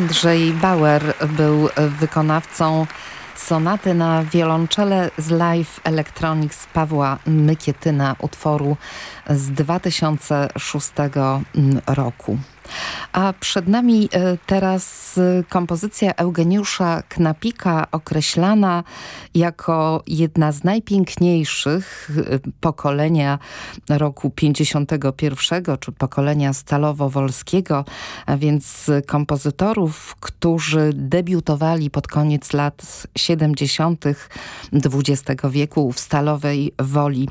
Andrzej Bauer był wykonawcą sonaty na wiolonczele z Live Electronics Pawła Mykietyna utworu z 2006 roku. A przed nami e, teraz e, kompozycja Eugeniusza Knapika określana jako jedna z najpiękniejszych e, pokolenia roku 51, czy pokolenia Stalowo-Wolskiego, a więc kompozytorów, którzy debiutowali pod koniec lat 70. XX wieku w Stalowej Woli.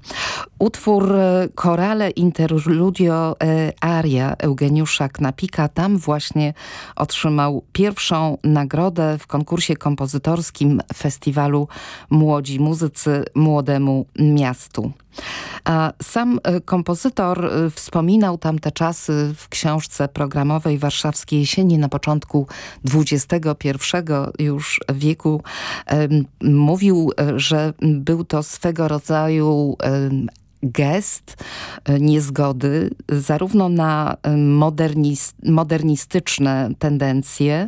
Utwór Korale Interludio Aria Eugeniusza Knapika Pika. Tam właśnie otrzymał pierwszą nagrodę w konkursie kompozytorskim festiwalu Młodzi Muzycy Młodemu Miastu. A sam e, kompozytor e, wspominał tamte czasy w książce programowej Warszawskiej Jesieni na początku XXI już wieku. Mówił, e, że był to swego rodzaju gest e, niezgody zarówno na e, modernistyczne tendencje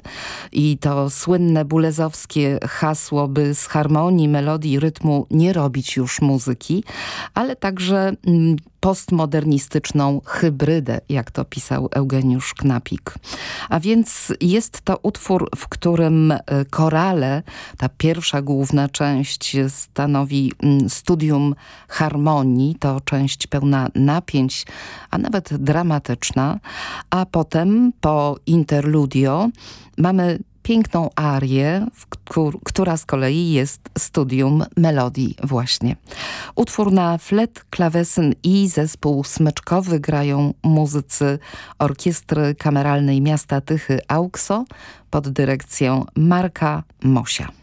i to słynne bulezowskie hasło, by z harmonii, melodii, rytmu nie robić już muzyki, ale także mm, postmodernistyczną hybrydę, jak to pisał Eugeniusz Knapik. A więc jest to utwór, w którym e, korale, ta pierwsza główna część stanowi mm, studium harmonii, to część pełna napięć, a nawet dramatyczna, a potem po interludio mamy piękną arię, która z kolei jest studium melodii właśnie. Utwór na flet, klawesyn i zespół smyczkowy grają muzycy Orkiestry Kameralnej Miasta Tychy AUXO pod dyrekcją Marka Mosia.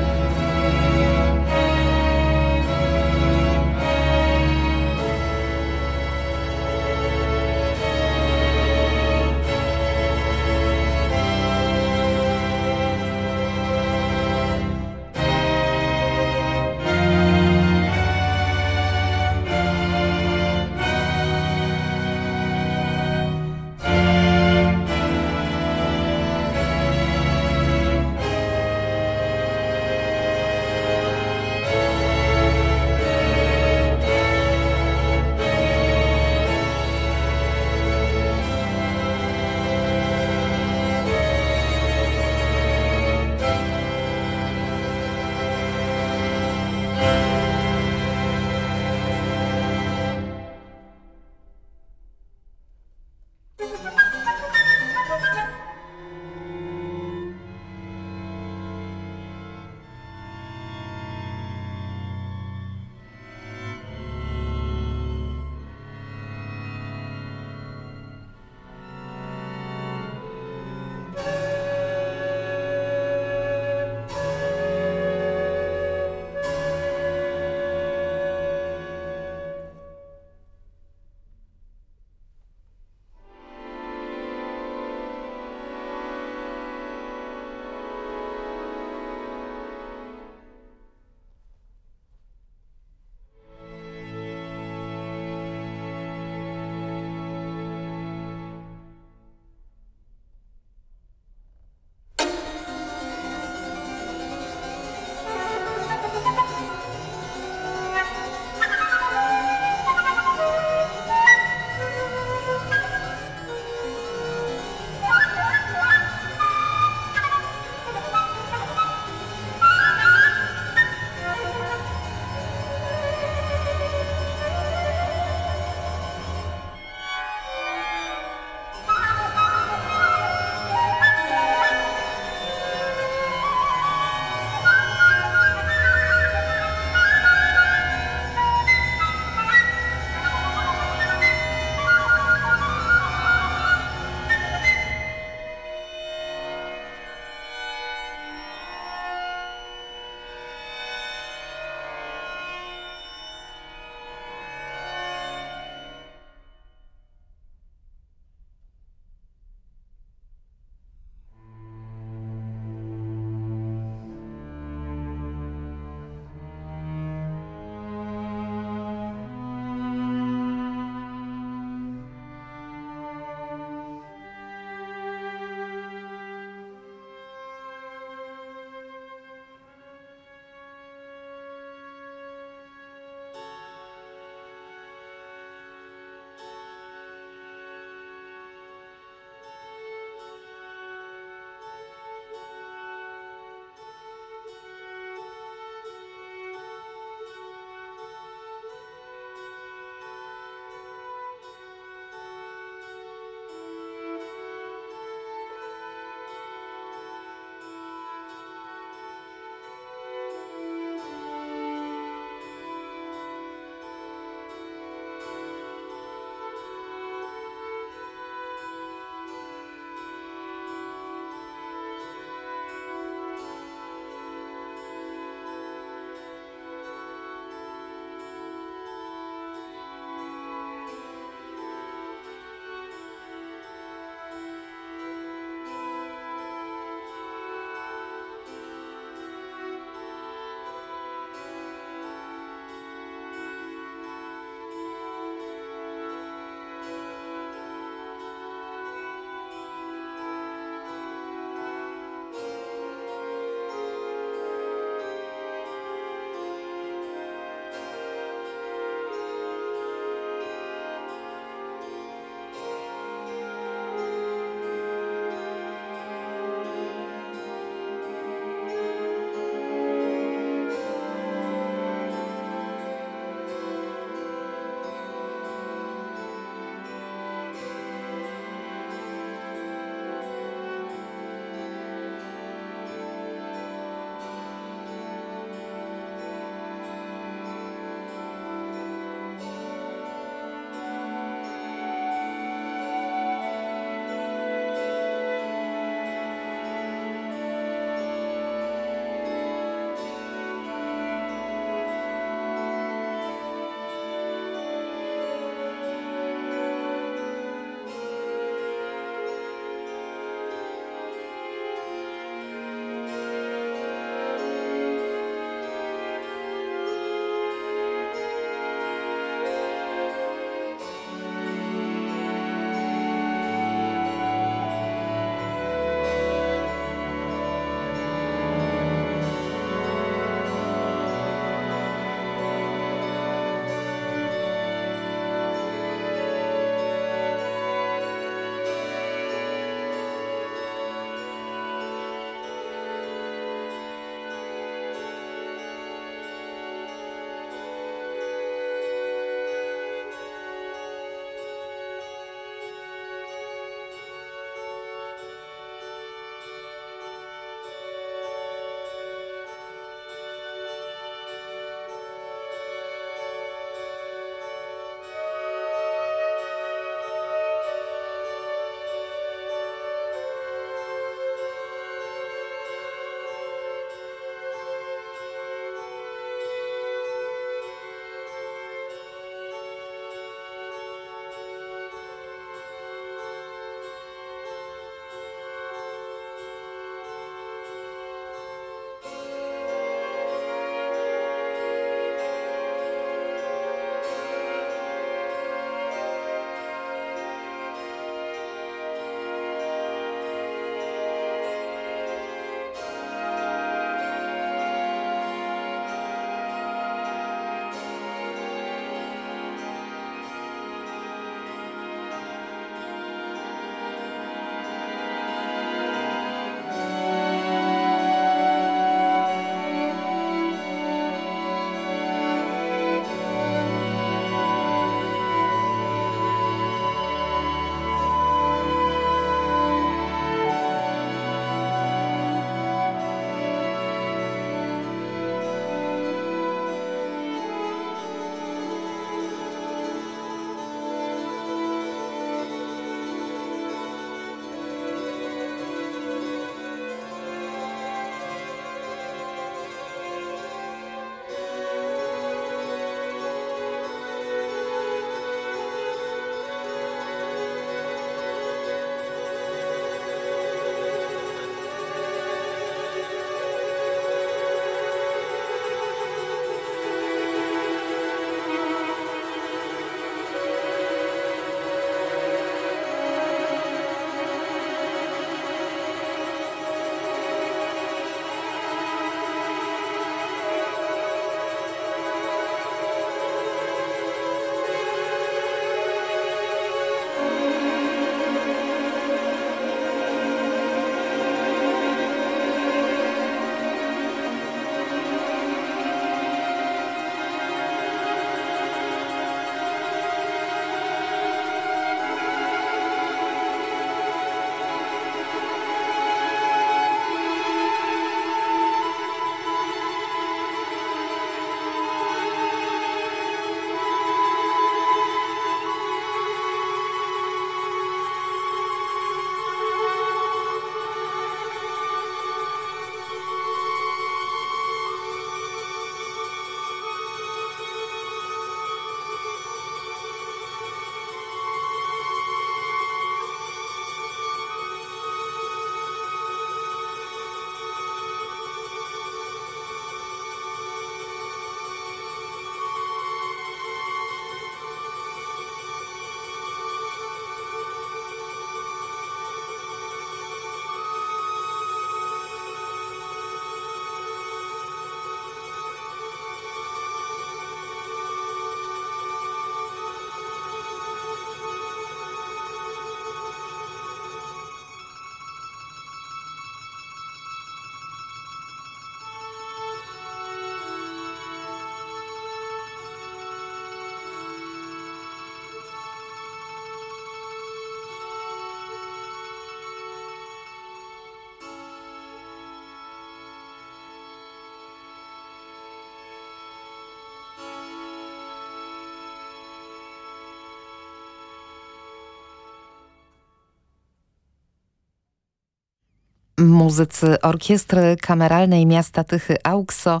Muzycy Orkiestry Kameralnej Miasta Tychy AUXO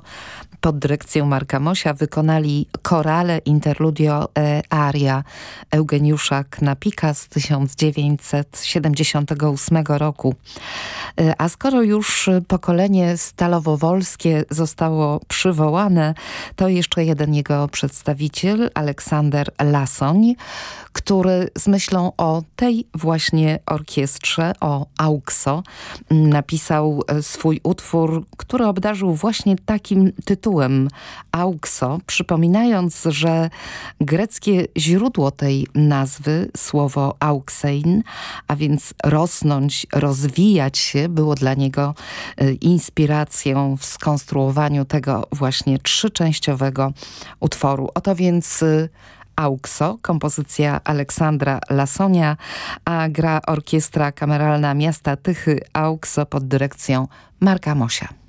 pod dyrekcją Marka Mosia wykonali korale Interludio e Aria Eugeniusza Knapika z 1978 roku. E, a skoro już pokolenie stalowowolskie zostało przywołane, to jeszcze jeden jego przedstawiciel, Aleksander Lasoń, który z myślą o tej właśnie orkiestrze, o Napisał e, swój utwór, który obdarzył właśnie takim tytułem AUXO, przypominając, że greckie źródło tej nazwy, słowo auxein, a więc rosnąć, rozwijać się, było dla niego e, inspiracją w skonstruowaniu tego właśnie trzyczęściowego utworu. Oto więc e, Auxo, kompozycja Aleksandra Lasonia, a gra Orkiestra Kameralna Miasta Tychy Auxo pod dyrekcją Marka Mosia.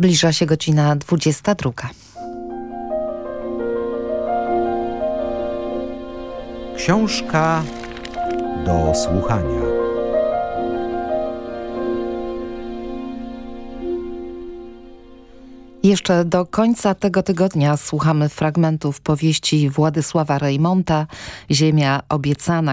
Zbliża się godzina 22. Książka do słuchania. Jeszcze do końca tego tygodnia słuchamy fragmentów powieści Władysława Rejmonta Ziemia obiecana,